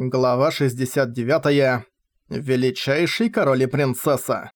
Глава 69. Величайший король и принцесса.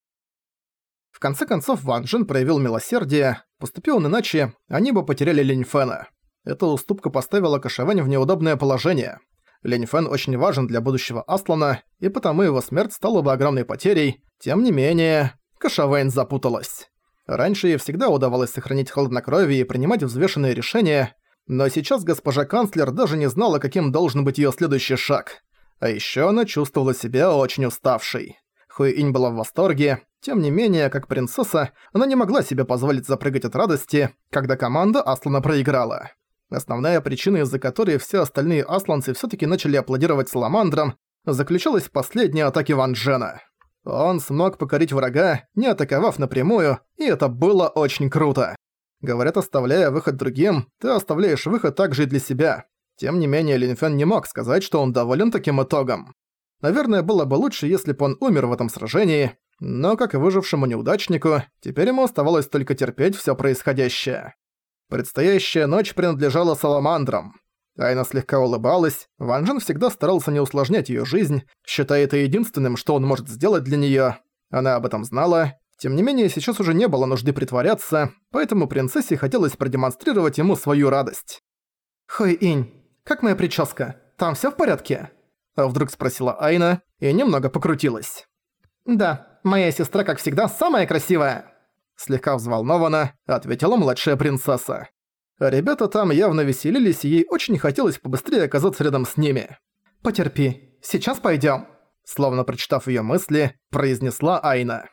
В конце концов Ван Джин проявил милосердие, поступил он иначе, они бы потеряли Линь Фэна. Эта уступка поставила Кашавань в неудобное положение. Линь Фэн очень важен для будущего Аслана, и потому его смерть стала бы огромной потерей. Тем не менее, Кашавань запуталась. Раньше ей всегда удавалось сохранить хладнокровие и принимать взвешенные решения, но сейчас госпожа канцлер даже не знала, каким должен быть её следующий шаг. А ещё она чувствовала себя очень уставшей. Хуиинь была в восторге, тем не менее, как принцесса, она не могла себе позволить запрыгать от радости, когда команда Аслана проиграла. Основная причина, из-за которой все остальные асланцы всё-таки начали аплодировать Саламандрам, заключалась в последней атаке Ван Джена. Он смог покорить врага, не атаковав напрямую, и это было очень круто. Говорят, оставляя выход другим, ты оставляешь выход также и для себя. Тем не менее, Линфен не мог сказать, что он доволен таким итогом. Наверное, было бы лучше, если бы он умер в этом сражении, но, как и выжившему неудачнику, теперь ему оставалось только терпеть всё происходящее. Предстоящая ночь принадлежала Саламандрам. Айна слегка улыбалась, Ван Джен всегда старался не усложнять её жизнь, считая это единственным, что он может сделать для неё. Она об этом знала тем не менее, сейчас уже не было нужды притворяться, поэтому принцессе хотелось продемонстрировать ему свою радость. «Хой-инь, как моя прическа? Там всё в порядке?» а Вдруг спросила Айна и немного покрутилась. «Да, моя сестра, как всегда, самая красивая!» Слегка взволнованно ответила младшая принцесса. Ребята там явно веселились, и ей очень хотелось побыстрее оказаться рядом с ними. «Потерпи, сейчас пойдём», словно прочитав её мысли, произнесла Айна.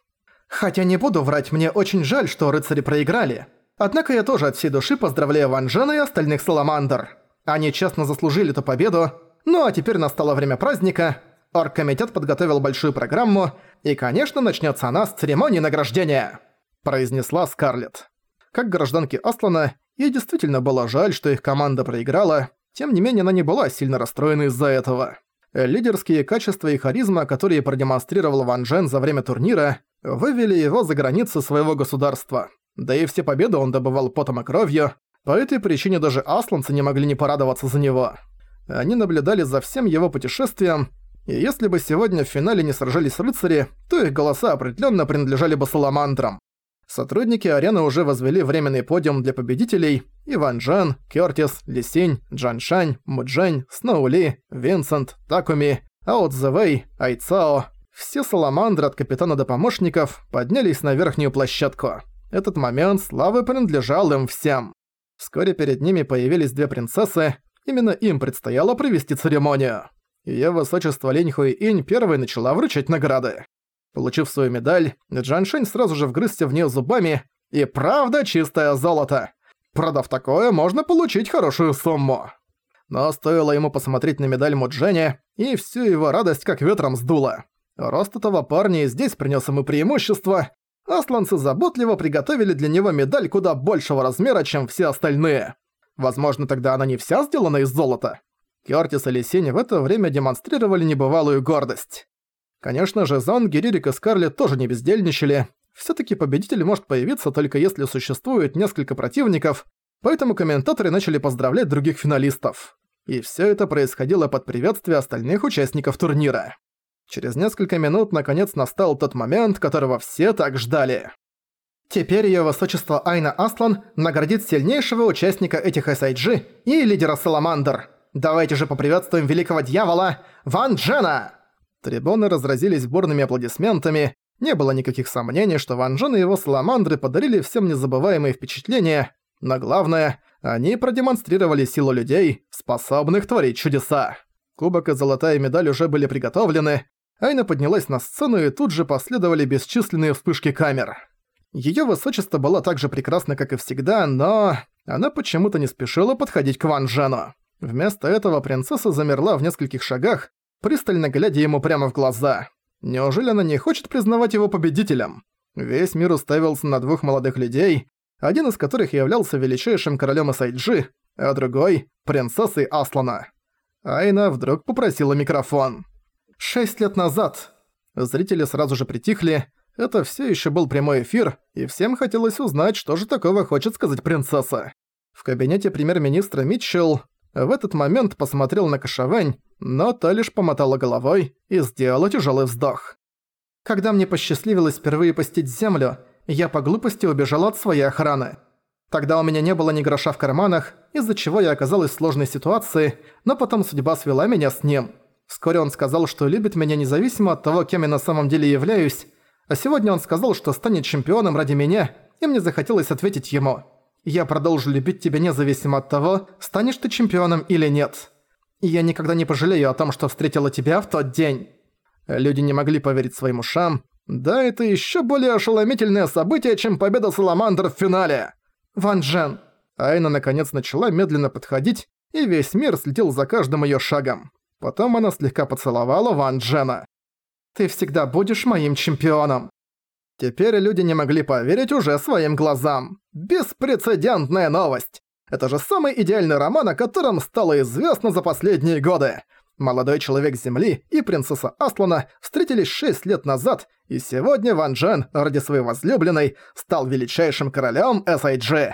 Хотя не буду врать, мне очень жаль, что рыцари проиграли. Однако я тоже от всей души поздравляю Ван Джена и остальных Саламандр. Они честно заслужили эту победу. Ну а теперь настало время праздника. Оргкомитет подготовил большую программу, и, конечно, начнется она с церемонии награждения», – произнесла Скарлетт. Как гражданке Аслана, ей действительно было жаль, что их команда проиграла, тем не менее она не была сильно расстроена из-за этого. Лидерские качества и харизма, которые продемонстрировал Ван Джен за время турнира, вывели его за границы своего государства. Да и все победы он добывал потом и кровью, по этой причине даже асланцы не могли не порадоваться за него. Они наблюдали за всем его путешествием, и если бы сегодня в финале не сражались рыцари, то их голоса определенно принадлежали бы саламандрам. Сотрудники арены уже возвели временный подиум для победителей Иван Джан, Кёртис, Лисинь, Джан Шань, Муджань, Сноули, Винсент, Такуми, Ао Цзэвэй, Айцао, все саламандры от капитана до помощников поднялись на верхнюю площадку. Этот момент славы принадлежал им всем. Вскоре перед ними появились две принцессы, именно им предстояло провести церемонию. Её высочество Линь Хуи Инь первой начала вручать награды. Получив свою медаль, Джан Шэнь сразу же вгрызся в неё зубами, и правда чистое золото. Продав такое, можно получить хорошую сумму. Но стоило ему посмотреть на медаль Мудженя, и всю его радость как ветром сдуло. Рост этого парня и здесь принес ему преимущество. Асланцы заботливо приготовили для него медаль куда большего размера, чем все остальные. Возможно, тогда она не вся сделана из золота. Кёртис и Лисинь в это время демонстрировали небывалую гордость. Конечно же, Зон, Геририк и Скарлетт тоже не бездельничали. Всё-таки победитель может появиться только если существует несколько противников, поэтому комментаторы начали поздравлять других финалистов. И всё это происходило под приветствие остальных участников турнира. Через несколько минут наконец настал тот момент, которого все так ждали. Теперь её высочество Айна Аслан наградит сильнейшего участника этих SIG и лидера Саламандр. Давайте же поприветствуем великого дьявола Ван Джена! Трибуны разразились бурными аплодисментами. Не было никаких сомнений, что Ван Джен и его Саламандры подарили всем незабываемые впечатления, но главное, они продемонстрировали силу людей, способных творить чудеса. Кубок и золотая медаль уже были приготовлены, Айна поднялась на сцену и тут же последовали бесчисленные вспышки камер. Её высочество было так же прекрасно, как и всегда, но... Она почему-то не спешила подходить к Ван Джену. Вместо этого принцесса замерла в нескольких шагах, пристально глядя ему прямо в глаза. Неужели она не хочет признавать его победителем? Весь мир уставился на двух молодых людей, один из которых являлся величайшим королем Исайджи, а другой — принцессой Аслана. Айна вдруг попросила микрофон. Шесть лет назад. Зрители сразу же притихли. Это все еще был прямой эфир, и всем хотелось узнать, что же такого хочет сказать принцесса. В кабинете премьер-министра Митчелл в этот момент посмотрел на Кашавэнь, но та лишь помотала головой и сделала тяжелый вздох. Когда мне посчастливилось впервые посетить Землю, я по глупости убежала от своей охраны. Тогда у меня не было ни гроша в карманах, из-за чего я оказалась в сложной ситуации, но потом судьба свела меня с ним. Вскоре он сказал, что любит меня независимо от того, кем я на самом деле являюсь, а сегодня он сказал, что станет чемпионом ради меня, и мне захотелось ответить ему. «Я продолжу любить тебя независимо от того, станешь ты чемпионом или нет. И я никогда не пожалею о том, что встретила тебя в тот день». Люди не могли поверить своим ушам. Да, это еще более ошеломительное событие, чем победа Саламандр в финале. Ван Джен. Айна наконец начала медленно подходить, и весь мир следил за каждым её шагом. Потом она слегка поцеловала Ван Джена. «Ты всегда будешь моим чемпионом!» Теперь люди не могли поверить уже своим глазам. Беспрецедентная новость! Это же самый идеальный роман, о котором стало известно за последние годы. Молодой человек Земли и принцесса Аслана встретились 6 лет назад, и сегодня Ван Джен, ради своей возлюбленной, стал величайшим королем SIG.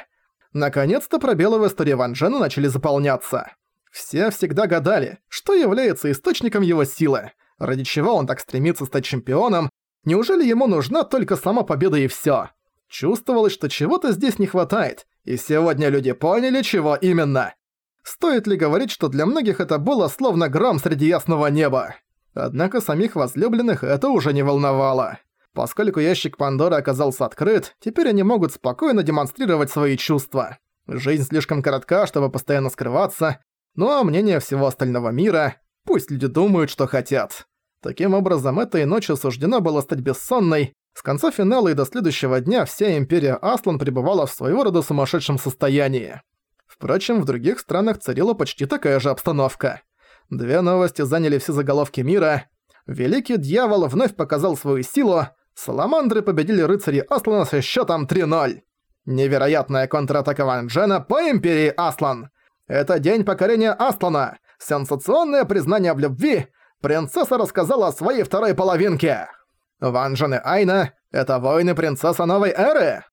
Наконец-то пробелы в истории Ван Джена начали заполняться. Все всегда гадали, что является источником его силы, ради чего он так стремится стать чемпионом, неужели ему нужна только сама победа и всё? Чувствовалось, что чего-то здесь не хватает, и сегодня люди поняли, чего именно. Стоит ли говорить, что для многих это было словно гром среди ясного неба? Однако самих возлюбленных это уже не волновало. Поскольку ящик Пандоры оказался открыт, теперь они могут спокойно демонстрировать свои чувства. Жизнь слишком коротка, чтобы постоянно скрываться, ну а мнение всего остального мира – пусть люди думают, что хотят. Таким образом, этой ночью суждено было стать бессонной, с конца финала и до следующего дня вся Империя Аслан пребывала в своего рода сумасшедшем состоянии. Впрочем, в других странах царила почти такая же обстановка. Две новости заняли все заголовки мира. Великий Дьявол вновь показал свою силу, Саламандры победили рыцари Аслана со счетом 3-0. Невероятная контратака Ван Джена по Империи Аслан. Это день покорения Аслана. Сенсационное признание в любви. Принцесса рассказала о своей второй половинке. Ван и Айна – это воины принцесса новой эры.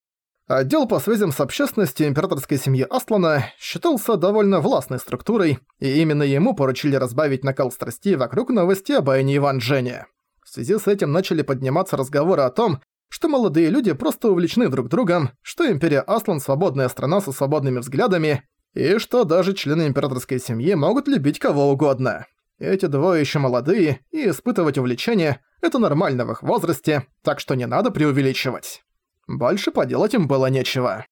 Отдел по связям с общественностью императорской семьи Аслана считался довольно властной структурой, и именно ему поручили разбавить накал страстей вокруг новости об Айне и Ван. В связи с этим начали подниматься разговоры о том, что молодые люди просто увлечены друг другом, что Империя Аслан – свободная страна со свободными взглядами, и что даже члены императорской семьи могут любить кого угодно. Эти двое еще молодые, и испытывать увлечение – это нормально в их возрасте, так что не надо преувеличивать. Больше поделать им было нечего.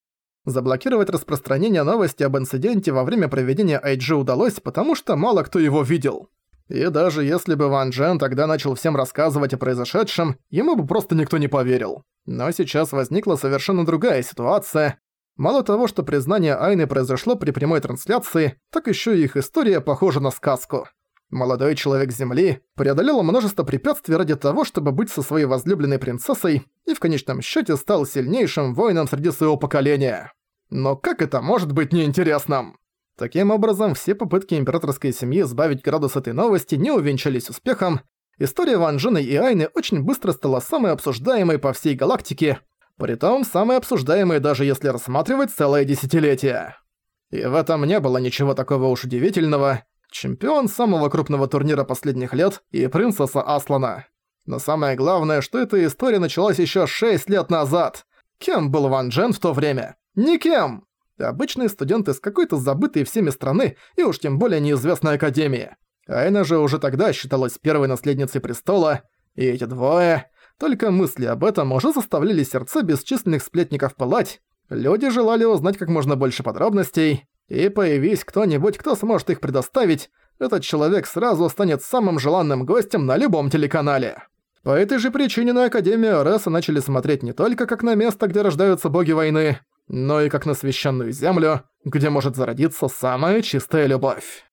Заблокировать распространение новости об инциденте во время проведения IG удалось, потому что мало кто его видел. И даже если бы Ван Джен тогда начал всем рассказывать о произошедшем, ему бы просто никто не поверил. Но сейчас возникла совершенно другая ситуация, Мало того, что признание Айны произошло при прямой трансляции, так еще и их история похожа на сказку. Молодой человек Земли преодолел множество препятствий ради того, чтобы быть со своей возлюбленной принцессой и в конечном счете стал сильнейшим воином среди своего поколения. Но как это может быть неинтересным? Таким образом, все попытки императорской семьи сбавить градус этой новости не увенчались успехом. История Ван Джена и Айны очень быстро стала самой обсуждаемой по всей галактике, Притом, самые обсуждаемые даже если рассматривать целое десятилетие. И в этом не было ничего такого уж удивительного. Чемпион самого крупного турнира последних лет и принцесса Аслана. Но самое главное, что эта история началась еще 6 лет назад. Кем был Ван Джен в то время? Никем! Обычный студент из какой-то забытой всеми страны и уж тем более неизвестной академии. Айна же уже тогда считалась первой наследницей престола, и эти двое... Только мысли об этом уже заставляли сердца бесчисленных сплетников пылать. Люди желали узнать как можно больше подробностей, и появись кто-нибудь, кто сможет их предоставить, этот человек сразу станет самым желанным гостем на любом телеканале. По этой же причине на Академию Ареса начали смотреть не только как на место, где рождаются боги войны, но и как на священную землю, где может зародиться самая чистая любовь.